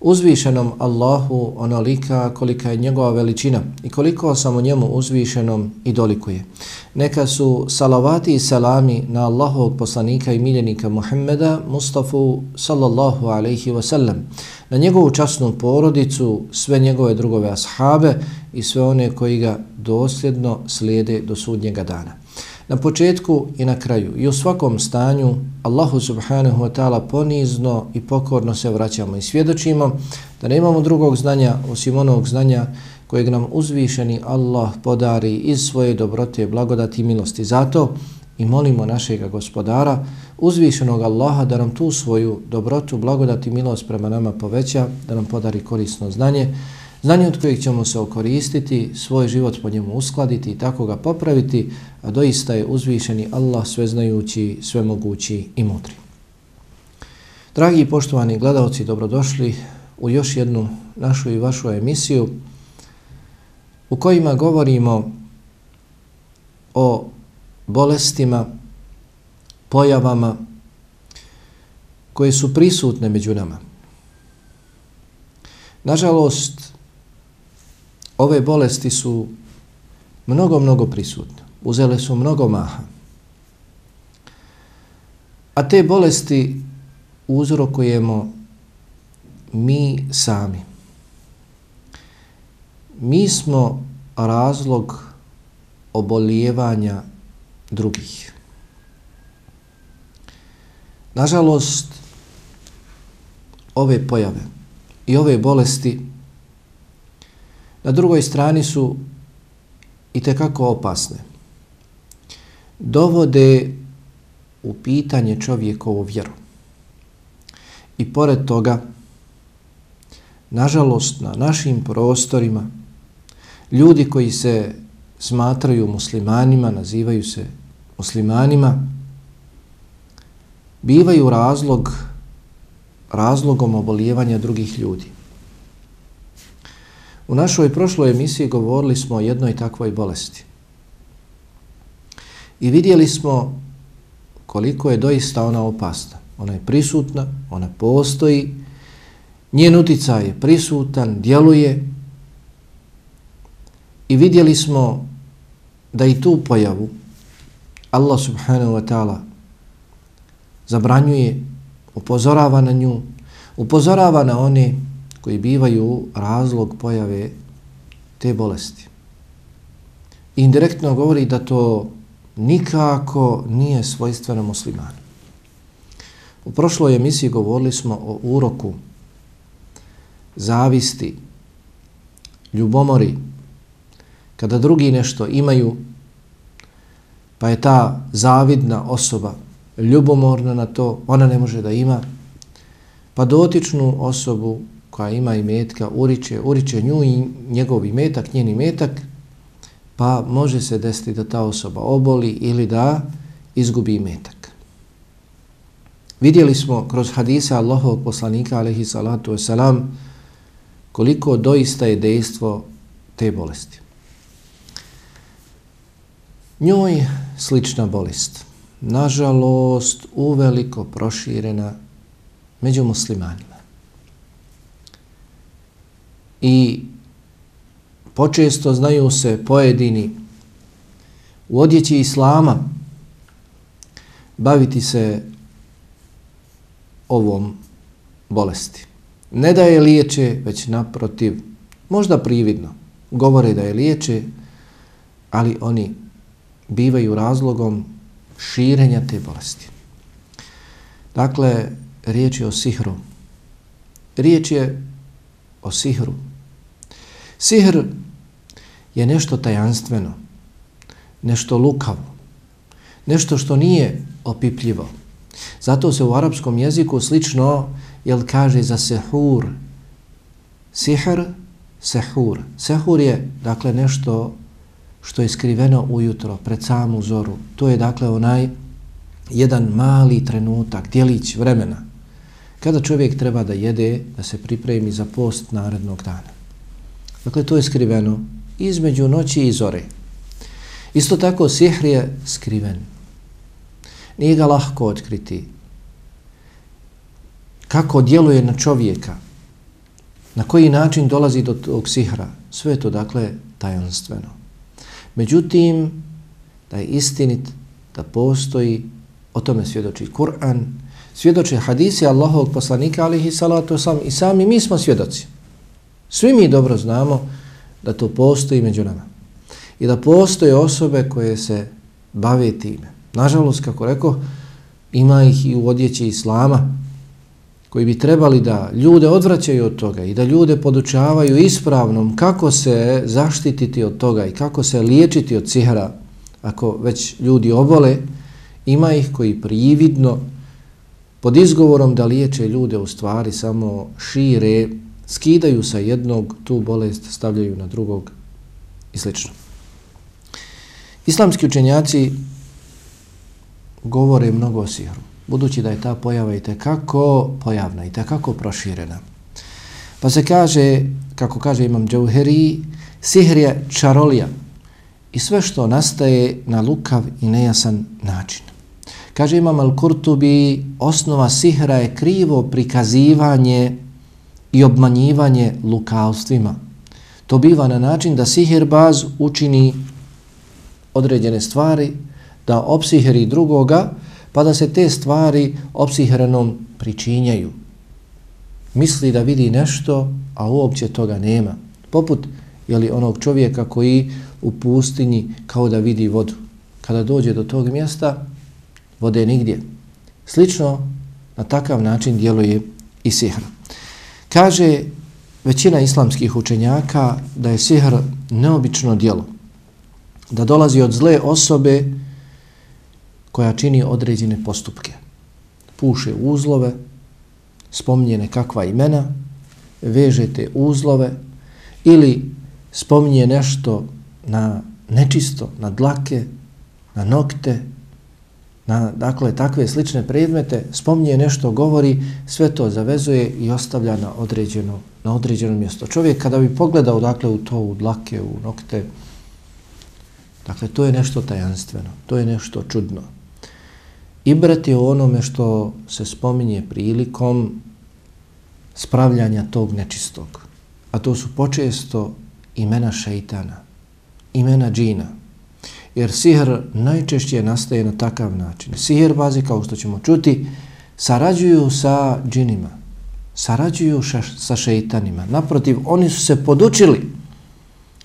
uzvišenom Allahu onolika kolika je njegova veličina i koliko samo njemu uzvišenom i dolikuje. Neka su salavati i salami na Allahovog poslanika i miljenika Muhammeda Mustafa sallallahu alaihi wasallam, na njegovu časnu porodicu, sve njegove drugove ashabe i sve one koji ga dosljedno slijede do sudnjega dana. Na početku i na kraju i u svakom stanju Allahu subhanahu wa ta'ala ponizno i pokorno se vraćamo i svjedočimo da nemamo drugog znanja osim onog znanja kojeg nam uzvišeni Allah podari iz svoje dobrote, blagodati i milosti. Zato i molimo našeg gospodara, uzvišenog Allaha da nam tu svoju dobrotu, blagodati i milost prema nama poveća, da nam podari korisno znanje, Znanje od kojeg ćemo se okoristiti, svoj život po njemu uskladiti i tako ga popraviti, a doista je uzvišeni Allah sveznajući, svemogući i mudri. Dragi i poštovani gledalci, dobrodošli u još jednu našu i vašu emisiju u kojima govorimo o bolestima, pojavama koje su prisutne među nama. Nažalost, ove bolesti su mnogo, mnogo prisutne. Uzele su mnogo maha. A te bolesti uzrokujemo mi sami. Mi smo razlog obolijevanja drugih. Nažalost, ove pojave i ove bolesti Na drugoj strani su i tekako opasne. Dovode u pitanje čovjekovu vjeru. I pored toga, nažalost, na našim prostorima, ljudi koji se smatraju muslimanima, nazivaju se muslimanima, bivaju razlog, razlogom obolijevanja drugih ljudi. U našoj prošloj emisiji govorili smo o jednoj takvoj bolesti. I vidjeli smo koliko je doista ona opasna. Ona je prisutna, ona postoji, njen uticaj je prisutan, djeluje. I vidjeli smo da i tu pojavu Allah subhanahu wa ta'ala zabranjuje, upozorava na nju, upozorava na one koji bivaju razlog pojave te bolesti. Indirektno govori da to nikako nije svojstveno muslimanu. U prošloj emisiji govorili smo o uroku zavisti, ljubomori, kada drugi nešto imaju, pa je ta zavidna osoba ljubomorna na to, ona ne može da ima, pa dotičnu osobu koja ima i metka, uriče, uriče nju i njegov imetak, njen imetak, pa može se desiti da ta osoba oboli ili da izgubi imetak. Vidjeli smo kroz hadisa Allahovog poslanika, alaihi salatu wasalam, koliko doista je dejstvo te bolesti. Njoj slična bolest, nažalost, uveliko proširena među muslimanima i počesto znaju se pojedini u odjeći islama baviti se ovom bolesti. Ne da je liječe, već naprotiv, možda prividno, govore da je liječe, ali oni bivaju razlogom širenja te bolesti. Dakle, riječ je o sihru. Riječ je o sihru. Sihr je nešto tajanstveno, nešto lukavo, nešto što nije opipljivo. Zato se u arapskom jeziku slično, jel kaže za sehur, Sihr, sehur. Sehur je, dakle, nešto što je skriveno ujutro, pred samu zoru. To je, dakle, onaj jedan mali trenutak, dijelić vremena, kada čovjek treba da jede, da se pripremi za post narednog dana. Dakle, to je skriveno između noći i zore. Isto tako, sihr je skriven. Nije ga lahko otkriti. Kako djeluje na čovjeka, na koji način dolazi do tog sihra, sve to, dakle, tajanstveno. Međutim, da je istinit, da postoji, o tome svjedoči Kur'an, svjedoče hadisi Allahovog poslanika, alihi salatu sam, i sami mi smo svjedoci. Svi mi dobro znamo da to postoji među nama. I da postoje osobe koje se bave time. Nažalost, kako rekao, ima ih i u odjeći Islama, koji bi trebali da ljude odvraćaju od toga i da ljude podučavaju ispravnom kako se zaštititi od toga i kako se liječiti od sihra ako već ljudi obole, ima ih koji prividno pod izgovorom da liječe ljude u stvari samo šire, skidaju sa jednog tu bolest, stavljaju na drugog i sl. Islamski učenjaci govore mnogo o sihru budući da je ta pojava i tekako pojavna i tekako proširena. Pa se kaže, kako kaže imam Džauheri, sihr je čarolija i sve što nastaje na lukav i nejasan način. Kaže imam Al-Kurtubi, osnova sihra je krivo prikazivanje i obmanjivanje lukavstvima. To biva na način da sihirbaz učini određene stvari, da opsiheri drugoga, pa da se te stvari opsiherenom pričinjaju. Misli da vidi nešto, a uopće toga nema. Poput jeli, onog čovjeka koji u pustinji kao da vidi vodu. Kada dođe do tog mjesta, vode nigdje. Slično na takav način djeluje i sihr. Kaže većina islamskih učenjaka da je sihr neobično djelo. Da dolazi od zle osobe koja čini određene postupke. Puše uzlove, spominje nekakva imena, vežete uzlove ili spominje nešto na nečisto, na dlake, na nokte, na dakle takve slične predmete, spominje nešto, govori, sve to zavezuje i ostavlja na određeno, na određeno mjesto. Čovjek kada bi pogledao dakle u to, u dlake, u nokte, dakle to je nešto tajanstveno, to je nešto čudno. Ibrat je onome što se spominje prilikom spravljanja tog nečistog. A to su počesto imena šeitana, imena džina. Jer sihr najčešće nastaje na takav način. Sihr bazi, kao što ćemo čuti, sarađuju sa džinima, sarađuju ša, sa šeitanima. Naprotiv, oni su se podučili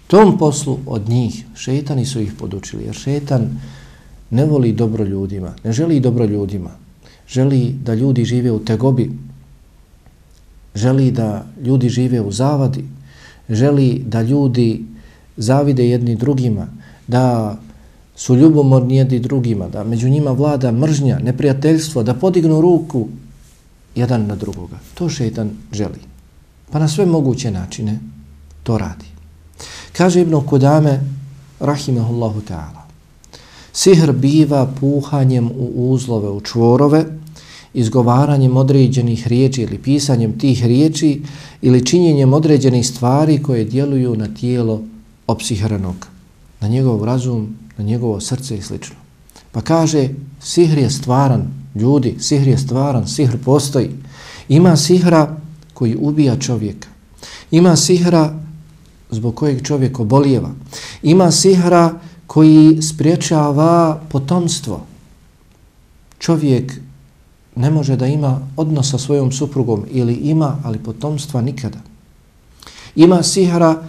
tom poslu od njih. Šeitani su ih podučili, jer šeitan ne voli dobro ljudima, ne želi dobro ljudima, želi da ljudi žive u tegobi, želi da ljudi žive u zavadi, želi da ljudi zavide jedni drugima, da su ljubomorni jedni drugima, da među njima vlada mržnja, neprijateljstvo, da podignu ruku jedan na drugoga. To šeitan želi. Pa na sve moguće načine to radi. Kaže Ibn Kudame, rahimahullahu ta'ala, Sihr biva puhanjem u uzlove, u čvorove, izgovaranjem određenih riječi ili pisanjem tih riječi ili činjenjem određenih stvari koje djeluju na tijelo opsihranog, na njegov razum, na njegovo srce i slično. Pa kaže, sihr je stvaran, ljudi, sihr je stvaran, sihr postoji. Ima sihra koji ubija čovjeka. Ima sihra zbog kojeg čovjek obolijeva. Ima sihra koji koji spriječava potomstvo. Čovjek ne može da ima odnos sa svojom suprugom ili ima, ali potomstva nikada. Ima sihra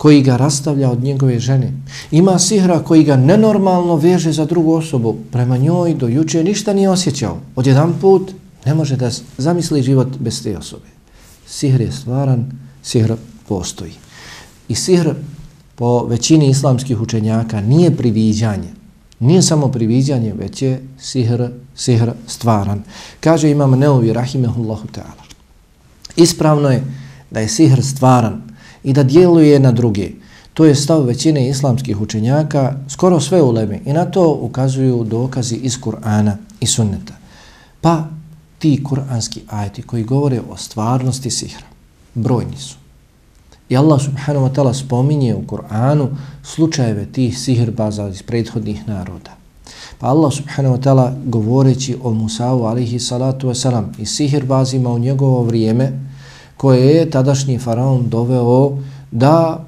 koji ga rastavlja od njegove žene. Ima sihra koji ga nenormalno veže za drugu osobu. Prema njoj do juče ništa nije osjećao. Od jedan put ne može da zamisli život bez te osobe. Sihr je stvaran, sihr postoji. I sihr po većini islamskih učenjaka nije priviđanje. Nije samo priviđanje, već je sihr, sihr stvaran. Kaže imam Neovi Rahimehullahu ta'ala. Ispravno je da je sihr stvaran i da djeluje na druge. To je stav većine islamskih učenjaka, skoro sve uleme i na to ukazuju dokazi iz Kur'ana i sunneta. Pa ti kur'anski ajeti koji govore o stvarnosti sihra, brojni su. I Allah subhanahu wa ta'ala spominje u Kur'anu slučajeve tih sihrbaza iz prethodnih naroda. Pa Allah subhanahu wa ta'ala govoreći o Musa'u alihi salatu wasalam i sihrbazima u njegovo vrijeme koje je tadašnji faraon doveo da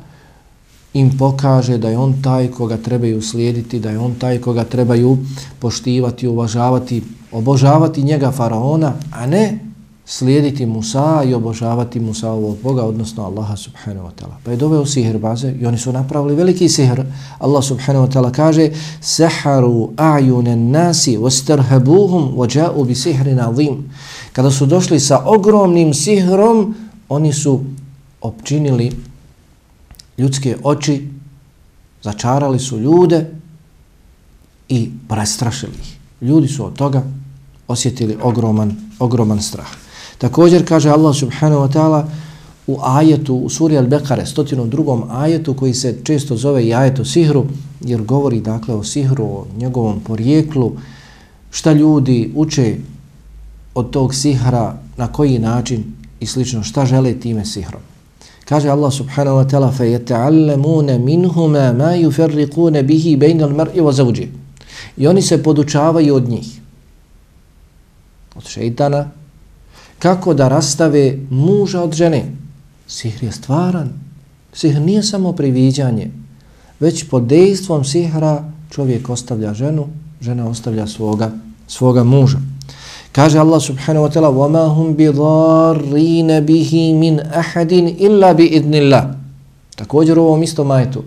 im pokaže da je on taj koga trebaju slijediti, da je on taj koga trebaju poštivati, uvažavati, obožavati njega faraona, a ne slijediti Musa i obožavati Musa ovog Boga, odnosno Allaha subhanahu wa ta'ala. Pa je doveo sihr baze i oni su napravili veliki sihr. Allah subhanahu wa ta'ala kaže Saharu a'junen nasi wastarhabuhum vađa'u bi sihrin azim. Kada su došli sa ogromnim sihrom, oni su opčinili ljudske oči, začarali su ljude i prestrašili ih. Ljudi su od toga osjetili ogroman, ogroman strah. Također kaže Allah subhanahu wa ta'ala u ajetu, u suri Al-Bekare, stotinom drugom ajetu koji se često zove i ajetu sihru, jer govori dakle o sihru, o njegovom porijeklu, šta ljudi uče od tog sihra, na koji način i slično, šta žele time sihrom. Kaže Allah subhanahu wa ta'ala فَيَتَعَلَّمُونَ مِنْهُمَا مَا يُفَرِّقُونَ بِهِ بَيْنَ الْمَرْءِ وَزَوْجِ I oni se podučavaju od njih, od šeitana, kako da rastave muža od žene. Sihr je stvaran. Sihr nije samo priviđanje, već pod dejstvom sihra čovjek ostavlja ženu, žena ostavlja svoga, svoga muža. Kaže Allah subhanahu wa ta'ala وَمَا هُمْ بِضَارِّينَ بِهِ مِنْ أَحَدٍ إِلَّا بِإِذْنِ اللَّهِ Također u ovom istom majetu.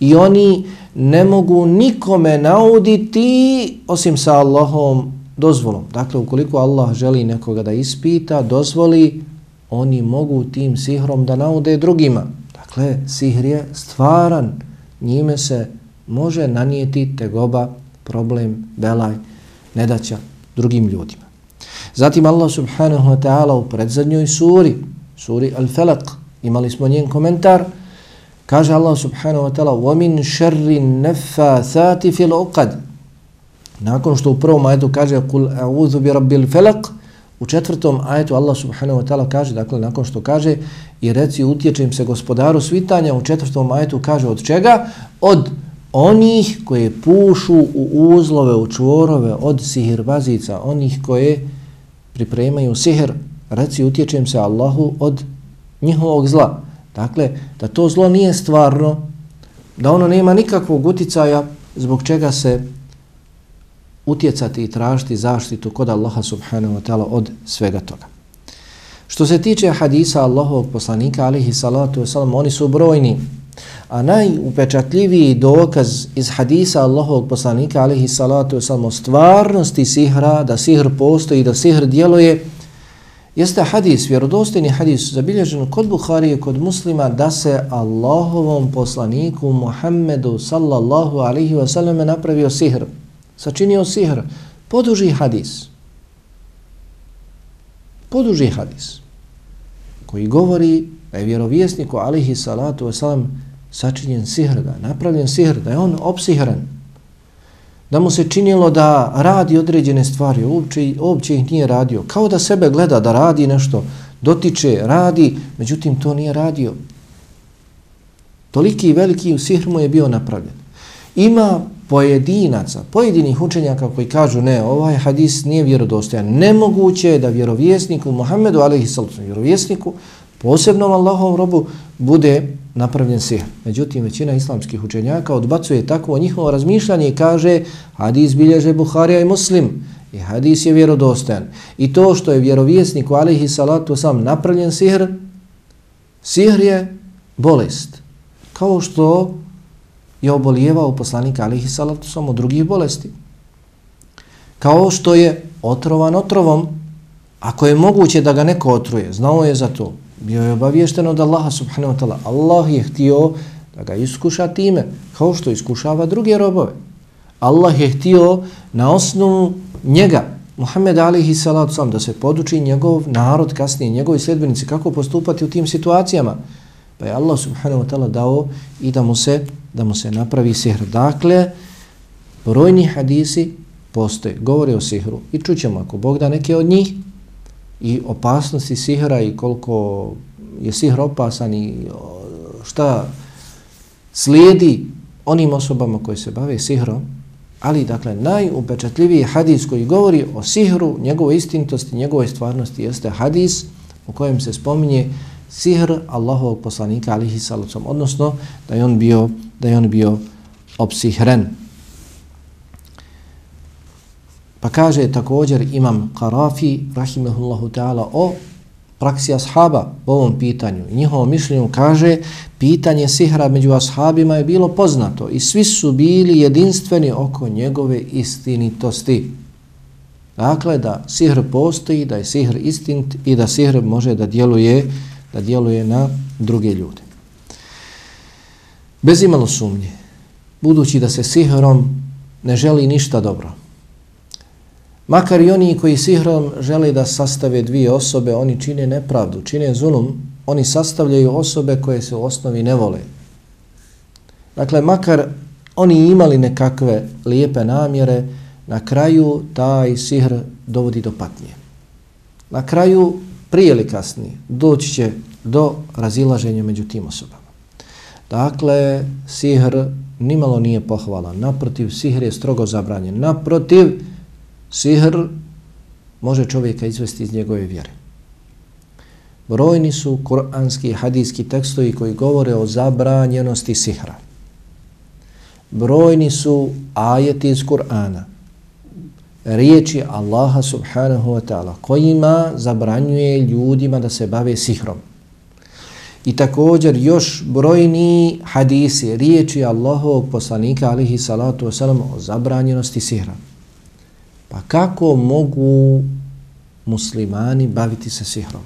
I oni ne mogu nikome nauditi osim sa Allahom dozvolom. Dakle, ukoliko Allah želi nekoga da ispita, dozvoli, oni mogu tim sihrom da naude drugima. Dakle, sihr je stvaran. Njime se može nanijeti tegoba, problem, belaj, nedaća drugim ljudima. Zatim Allah subhanahu wa ta'ala u predzadnjoj suri, suri Al-Falaq, imali smo njen komentar, kaže Allah subhanahu wa ta'ala وَمِنْ شَرِّ النَّفَّاثَاتِ فِي الْعُقَدِ Nakon što u prvom ajetu kaže قُلْ أَعُوذُ بِرَبِّ الْفَلَقِ U četvrtom ajetu Allah subhanahu wa ta'ala kaže, dakle nakon što kaže i reci utječem se gospodaru svitanja, u četvrtom ajetu kaže od čega? Od onih koje pušu u uzlove, u čvorove, od sihirbazica, onih koje pripremaju sihr, reci utječem se Allahu od njihovog zla. Dakle, da to zlo nije stvarno, da ono nema nikakvog uticaja zbog čega se utjecati i tražiti zaštitu kod Allaha subhanahu wa ta'ala od svega toga. Što se tiče hadisa Allahovog poslanika, alihi salatu wasalam, oni su brojni, a najupečatljiviji dokaz iz hadisa Allahovog poslanika, alihi salatu samo stvarnosti sihra, da sihr postoji, da sihr djeluje, jeste hadis, vjerodostojni hadis, zabilježen kod Buharije, kod muslima, da se Allahovom poslaniku Muhammedu sallallahu alihi wasallam napravio sihr sačinio sihr, poduži hadis. Poduži hadis koji govori da je vjerovjesniku alihi salatu wasalam sačinjen sihr, da je napravljen sihr, da je on opsihren, da mu se činilo da radi određene stvari, uopće, uopće ih nije radio, kao da sebe gleda da radi nešto, dotiče, radi, međutim to nije radio. Toliki i veliki u sihr mu je bio napravljen. Ima pojedinaca, pojedinih učenjaka koji kažu ne, ovaj hadis nije vjerodostojan. Nemoguće je da vjerovjesniku Muhammedu, alaihi sallam, vjerovjesniku, posebnom Allahovom robu, bude napravljen sihr. Međutim, većina islamskih učenjaka odbacuje takvo njihovo razmišljanje i kaže hadis bilježe Buharija i Muslim i hadis je vjerodostojan. I to što je vjerovjesniku, alihi salatu sam, napravljen sihr, sihr je bolest. Kao što je obolijevao poslanika alihi salatu sam od drugih bolesti. Kao što je otrovan otrovom, ako je moguće da ga neko otruje, znao je za to, bio je obaviješten od Allaha subhanahu wa ta'ala. Allah je htio da ga iskuša time, kao što iskušava druge robove. Allah je htio na osnovu njega Muhammed alihi salatu sam, da se poduči njegov narod kasnije, njegovi sljedbenici, kako postupati u tim situacijama. Pa je Allah subhanahu wa ta'ala dao i da mu se da mu se napravi sihr. Dakle, brojni hadisi postoje, govore o sihru i čućemo ako Bog da neke od njih i opasnosti sihra i koliko je sihr opasan i šta slijedi onim osobama koje se bave sihrom, ali dakle najupečatljiviji hadis koji govori o sihru, njegovoj istinitosti, njegovoj stvarnosti jeste hadis u kojem se spominje sihr Allahovog poslanika alihi salacom, odnosno da je on bio, da je on bio opsihren. Pa kaže također imam Karafi, rahimehullahu ta'ala, o praksi ashaba u ovom pitanju. Njihovo mišljenju kaže pitanje sihra među ashabima je bilo poznato i svi su bili jedinstveni oko njegove istinitosti. Dakle, da sihr postoji, da je sihr istinit i da sihr može da djeluje, da djeluje na druge ljude. Bez imalo sumnje, budući da se sihrom ne želi ništa dobro, Makar i oni koji sihrom žele da sastave dvije osobe, oni čine nepravdu, čine zulum, oni sastavljaju osobe koje se u osnovi ne vole. Dakle, makar oni imali nekakve lijepe namjere, na kraju taj sihr dovodi do patnje. Na kraju, prije ili kasnije, doći će do razilaženja među tim osobama. Dakle, sihr nimalo nije pohvalan. Naprotiv, sihr je strogo zabranjen. Naprotiv, Sihr može čovjeka izvesti iz njegove vjere. Brojni su kuranski i hadijski tekstovi koji govore o zabranjenosti sihra. Brojni su ajeti iz Kur'ana, riječi Allaha subhanahu wa ta'ala, kojima zabranjuje ljudima da se bave sihrom. I također još brojni hadisi, riječi Allahovog poslanika alihi salatu wasalam o zabranjenosti sihra. Pa kako mogu muslimani baviti se sihrom?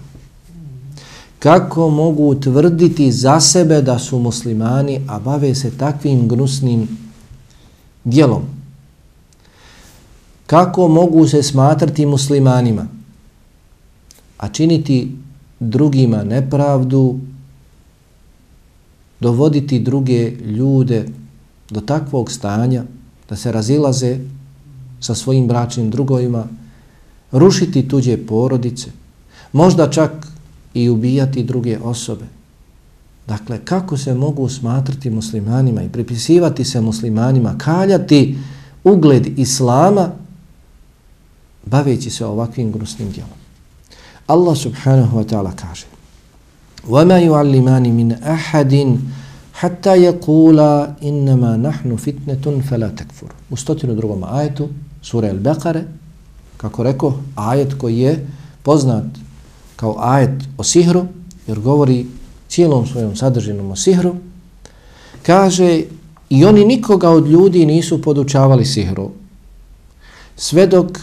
Kako mogu utvrditi za sebe da su muslimani, a bave se takvim gnusnim dijelom? Kako mogu se smatrati muslimanima, a činiti drugima nepravdu, dovoditi druge ljude do takvog stanja da se razilaze sa svojim bračnim drugovima, rušiti tuđe porodice, možda čak i ubijati druge osobe. Dakle, kako se mogu smatrati muslimanima i pripisivati se muslimanima, kaljati ugled islama, baveći se ovakvim grusnim djelom. Allah subhanahu wa ta'ala kaže وَمَا يُعَلِّمَانِ مِنْ أَحَدٍ حَتَّى يَقُولَ إِنَّمَا نَحْنُ فِتْنَةٌ فَلَا تَكْفُرُ U stotinu drugom ajetu sura El-Bekare, kako rekao, ajet koji je poznat kao ajet o sihru, jer govori cijelom svojom sadržinom o sihru, kaže i oni nikoga od ljudi nisu podučavali sihru. Sve dok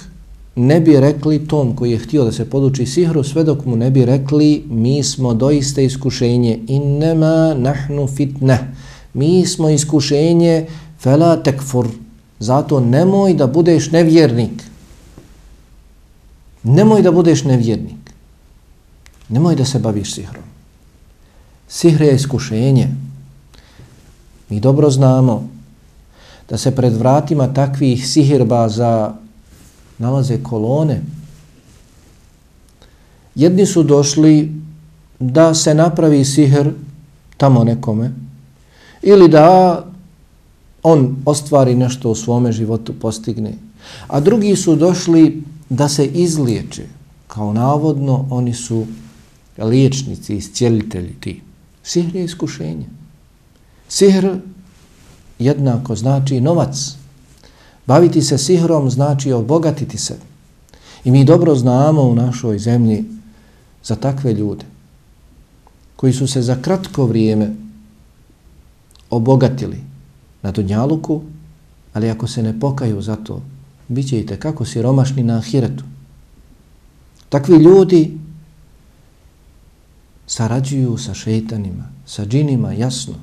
ne bi rekli tom koji je htio da se poduči sihru, sve dok mu ne bi rekli mi smo doista iskušenje innema nahnu fitne. Mi smo iskušenje fela tekfur, Zato nemoj da budeš nevjernik. Nemoj da budeš nevjernik. Nemoj da se baviš sihrom. Sihr je iskušenje. Mi dobro znamo da se pred vratima takvih sihirbaza nalaze kolone. Jedni su došli da se napravi sihr tamo nekome ili da on ostvari nešto u svome životu, postigne. A drugi su došli da se izliječe. Kao navodno, oni su liječnici, iscijelitelji ti. Sihr je iskušenje. Sihr jednako znači novac. Baviti se sihrom znači obogatiti se. I mi dobro znamo u našoj zemlji za takve ljude koji su se za kratko vrijeme obogatili na Dunjaluku, ali ako se ne pokaju za to, bit će i tekako siromašni na Ahiretu. Takvi ljudi sarađuju sa šeitanima, sa džinima, jasno,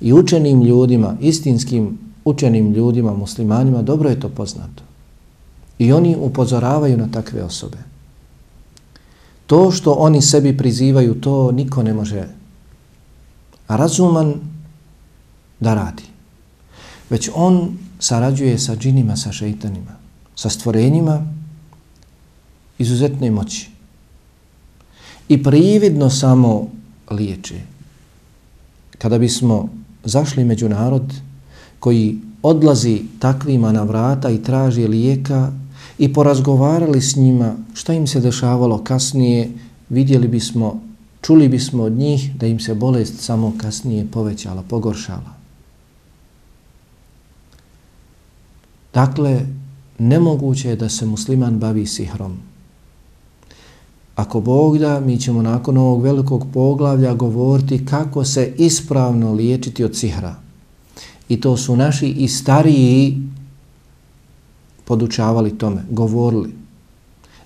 i učenim ljudima, istinskim učenim ljudima, muslimanima, dobro je to poznato. I oni upozoravaju na takve osobe. To što oni sebi prizivaju, to niko ne može razuman da radi. Već on sarađuje sa džinima, sa šeitanima, sa stvorenjima izuzetne moći. I prividno samo liječe. Kada bismo zašli među narod koji odlazi takvima na vrata i traži lijeka i porazgovarali s njima šta im se dešavalo kasnije, vidjeli bismo, čuli bismo od njih da im se bolest samo kasnije povećala, pogoršala. Dakle, nemoguće je da se musliman bavi sihrom. Ako Bog da, mi ćemo nakon ovog velikog poglavlja govoriti kako se ispravno liječiti od sihra. I to su naši i stariji podučavali tome, govorili.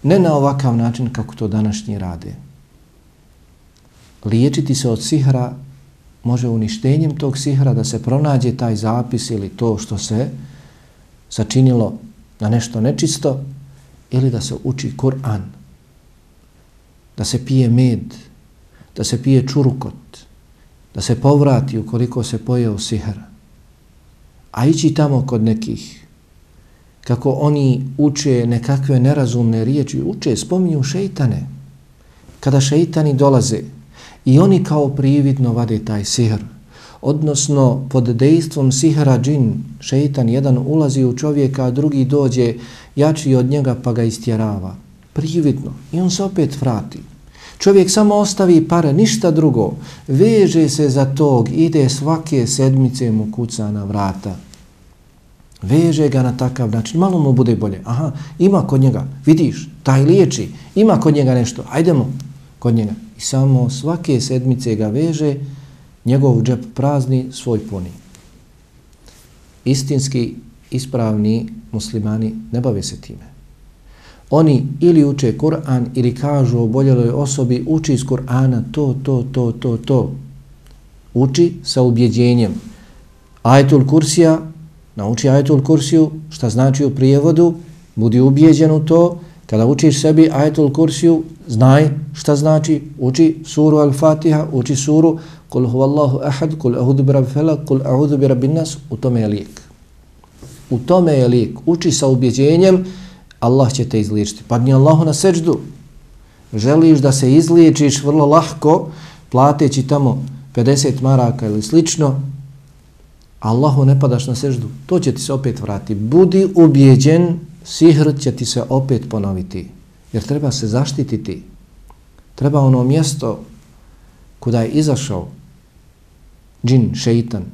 Ne na ovakav način kako to današnji rade. Liječiti se od sihra može uništenjem tog sihra da se pronađe taj zapis ili to što se sačinilo na nešto nečisto ili da se uči Kur'an, da se pije med, da se pije čurukot, da se povrati ukoliko se pojeo sihr. A ići tamo kod nekih kako oni uče nekakve nerazumne riječi, uče, spominju šeitane. Kada šeitani dolaze i oni kao prividno vade taj sihr, odnosno pod dejstvom sihra džin, šeitan, jedan ulazi u čovjeka, a drugi dođe jači od njega pa ga istjerava. Prividno. I on se opet vrati. Čovjek samo ostavi pare, ništa drugo. Veže se za tog, ide svake sedmice mu kuca na vrata. Veže ga na takav način, malo mu bude bolje. Aha, ima kod njega, vidiš, taj liječi, ima kod njega nešto, ajdemo kod njega. I samo svake sedmice ga veže, njegov džep prazni, svoj puni. Istinski, ispravni muslimani ne bave se time. Oni ili uče Kur'an ili kažu oboljeloj osobi uči iz Kur'ana to, to, to, to, to. Uči sa ubjeđenjem. Ajetul Kursija nauči ajetul kursiju, šta znači u prijevodu, budi ubjeđen u to, kada učiš sebi ajetul kursiju, znaj šta znači, uči suru al-Fatiha, uči suru kul huvallahu ahad, kul ahudu bi rabbi felak, kul ahudu bi rabbi nas, u tome je lijek. U tome je lijek. Uči sa ubjeđenjem, Allah će te izliječiti. Padni Allahu na seđdu. Želiš da se izliječiš vrlo lahko, plateći tamo 50 maraka ili slično, Allahu ne padaš na seždu, to će ti se opet vrati. Budi ubijeđen, sihr će ti se opet ponoviti. Jer treba se zaštititi. Treba ono mjesto kuda je izašao džin, šeitan.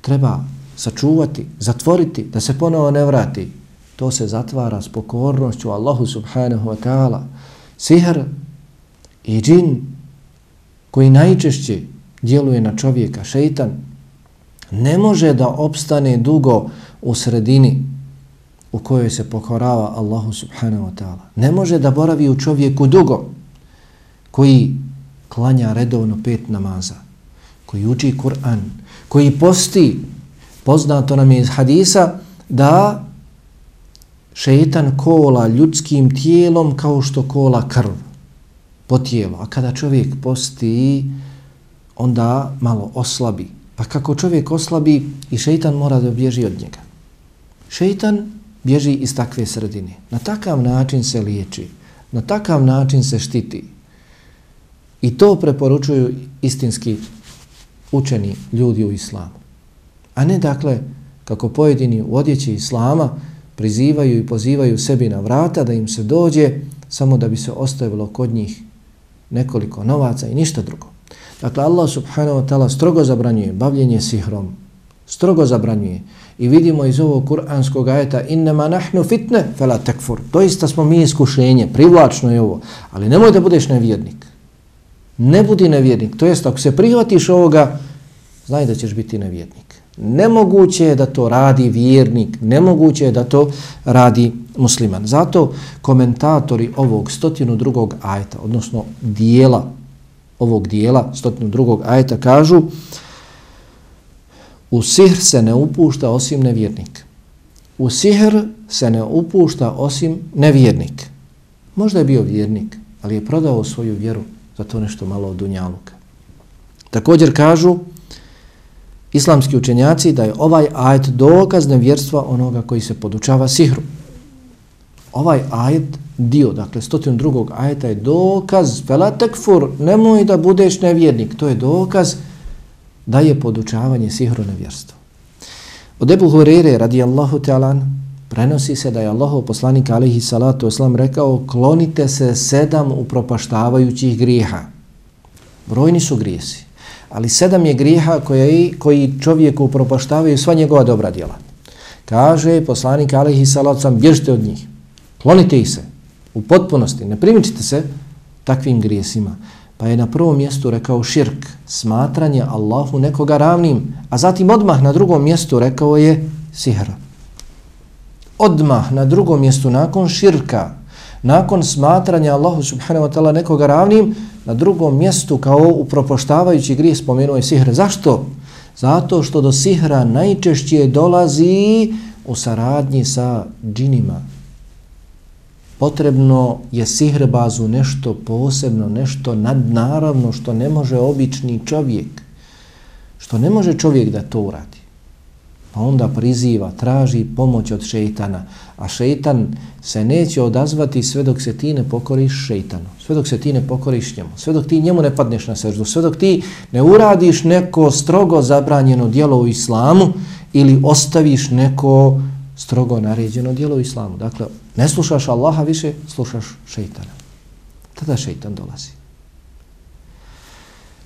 Treba sačuvati, zatvoriti, da se ponovo ne vrati. To se zatvara s pokornošću Allahu subhanahu wa ta'ala. Sihr i džin koji najčešće djeluje na čovjeka, šeitan, ne može da opstane dugo u sredini u kojoj se pokorava Allahu subhanahu wa ta'ala. Ne može da boravi u čovjeku dugo koji klanja redovno pet namaza, koji uči Kur'an, koji posti, poznato nam je iz hadisa, da šeitan kola ljudskim tijelom kao što kola krv po tijelu. A kada čovjek posti, onda malo oslabi Pa kako čovjek oslabi i šeitan mora da bježi od njega. Šeitan bježi iz takve sredine. Na takav način se liječi. Na takav način se štiti. I to preporučuju istinski učeni ljudi u islamu. A ne dakle, kako pojedini u odjeći islama prizivaju i pozivaju sebi na vrata da im se dođe samo da bi se ostavilo kod njih nekoliko novaca i ništa drugo. Dakle, Allah subhanahu wa ta'ala strogo zabranjuje bavljenje sihrom. Strogo zabranjuje. I vidimo iz ovog kuranskog ajeta innema nahnu fitne fela tekfur. Doista smo mi iskušenje, privlačno je ovo. Ali nemoj da budeš nevjernik. Ne budi nevjernik. To jest, ako se prihvatiš ovoga, znaj da ćeš biti nevjernik. Nemoguće je da to radi vjernik. Nemoguće je da to radi musliman. Zato komentatori ovog stotinu drugog ajeta, odnosno dijela ovog dijela, stotinu drugog ajeta, kažu u sihr se ne upušta osim nevjernik. u sihr se ne upušta osim nevjernik. Možda je bio vjernik, ali je prodao svoju vjeru za to nešto malo od dunjaluka. Također kažu islamski učenjaci da je ovaj ajet dokaz nevjerstva onoga koji se podučava sihru. Ovaj ajet, dio, dakle, stotin drugog ajeta je dokaz, fela tekfur, nemoj da budeš nevjernik, to je dokaz da je podučavanje sihru nevjerstva. Od Ebu Hurere radijallahu ta'alan prenosi se da je Allahov poslanik alihi salatu oslam rekao klonite se sedam upropaštavajućih grijeha. Brojni su grijesi, ali sedam je grijeha koje, koji čovjeku upropaštavaju sva njegova dobra djela. Kaže poslanik alihi salatu oslam bježite od njih, klonite ih se u potpunosti, ne primičite se takvim grijesima. Pa je na prvom mjestu rekao širk, smatranje Allahu nekoga ravnim, a zatim odmah na drugom mjestu rekao je sihr. Odmah na drugom mjestu nakon širka, nakon smatranja Allahu subhanahu wa ta'ala nekoga ravnim, na drugom mjestu kao upropoštavajući grije spomenuo je sihr. Zašto? Zato što do sihra najčešće dolazi u saradnji sa džinima, potrebno je sihrbazu nešto posebno, nešto nadnaravno što ne može obični čovjek, što ne može čovjek da to uradi. Pa onda priziva, traži pomoć od šeitana, a šeitan se neće odazvati sve dok se ti ne pokoriš šeitanu, sve dok se ti ne pokoriš njemu, sve dok ti njemu ne padneš na seždu, sve dok ti ne uradiš neko strogo zabranjeno dijelo u islamu ili ostaviš neko strogo naređeno dijelo u islamu. Dakle, ne slušaš Allaha više, slušaš šeitana. Tada šeitan dolazi.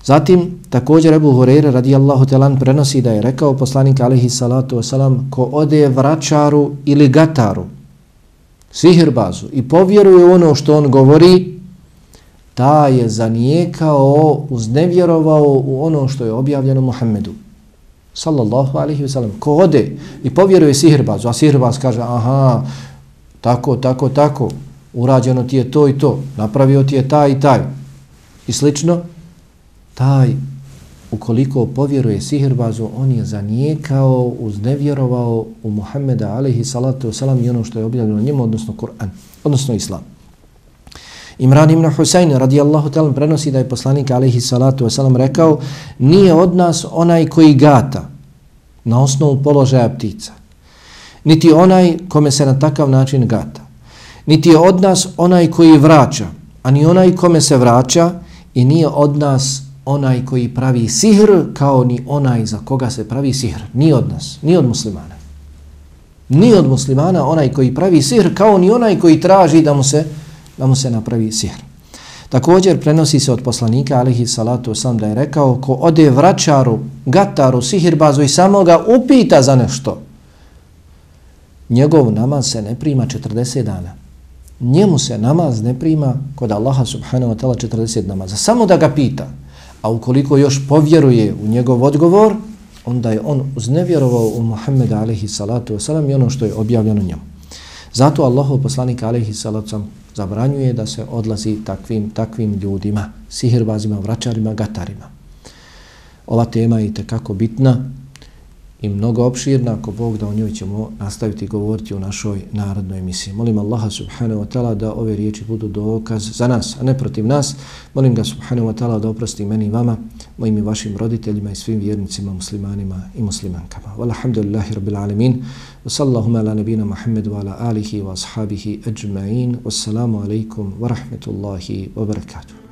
Zatim, također Ebu Hureyre radijallahu telan prenosi da je rekao poslanik alihi salatu wasalam ko ode vračaru ili gataru, sihirbazu i povjeruje ono što on govori, ta je zanijekao, uznevjerovao u ono što je objavljeno Muhammedu sallallahu alihi wasalam. ko ode i povjeruje sihirbazu, a sihirbaz kaže, aha, tako, tako, tako, urađeno ti je to i to, napravio ti je taj i taj, i slično, taj, ukoliko povjeruje sihirbazu, on je zanijekao, uznevjerovao u Muhammeda alaihi salatu wasalam i ono što je objavljeno njemu, odnosno Kur'an, odnosno Islam. Imran ibn Husayn radijallahu ta'ala prenosi da je poslanik alaihi salatu wasalam rekao nije od nas onaj koji gata na osnovu položaja ptica. Niti onaj kome se na takav način gata. Niti je od nas onaj koji vraća, a ni onaj kome se vraća i nije od nas onaj koji pravi sihr kao ni onaj za koga se pravi sihr. Ni od nas, ni od muslimana. Ni od muslimana onaj koji pravi sihr kao ni onaj koji traži da mu se da mu se napravi sihr. Također prenosi se od poslanika alihi salatu sam da je rekao ko ode vraćaru, gataru, sihirbazu i samo ga upita za nešto, njegov namaz se ne prima 40 dana. Njemu se namaz ne prima kod Allaha subhanahu wa ta'ala 40 namaza. Samo da ga pita. A ukoliko još povjeruje u njegov odgovor, onda je on uznevjerovao u Muhammeda alaihi salatu wasalam i ono što je objavljeno njemu. Zato Allahov poslanik alaihi salatu wasalam zabranjuje da se odlazi takvim takvim ljudima, sihirbazima, vračarima, gatarima. Ova tema je tekako bitna i mnogo opširna, ako Bog da o njoj ćemo nastaviti govoriti u našoj narodnoj emisiji. Molim Allaha subhanahu wa ta'ala da ove riječi budu dokaz za nas, a ne protiv nas. Molim ga subhanahu wa ta'ala da oprosti meni i vama, mojim i vašim roditeljima i svim vjernicima, muslimanima i muslimankama. Walhamdulillahi rabbil alemin. Wa sallahuma ala nabina Muhammedu ala alihi wa ashabihi ajma'in. Wassalamu alaikum wa rahmetullahi wa barakatuh.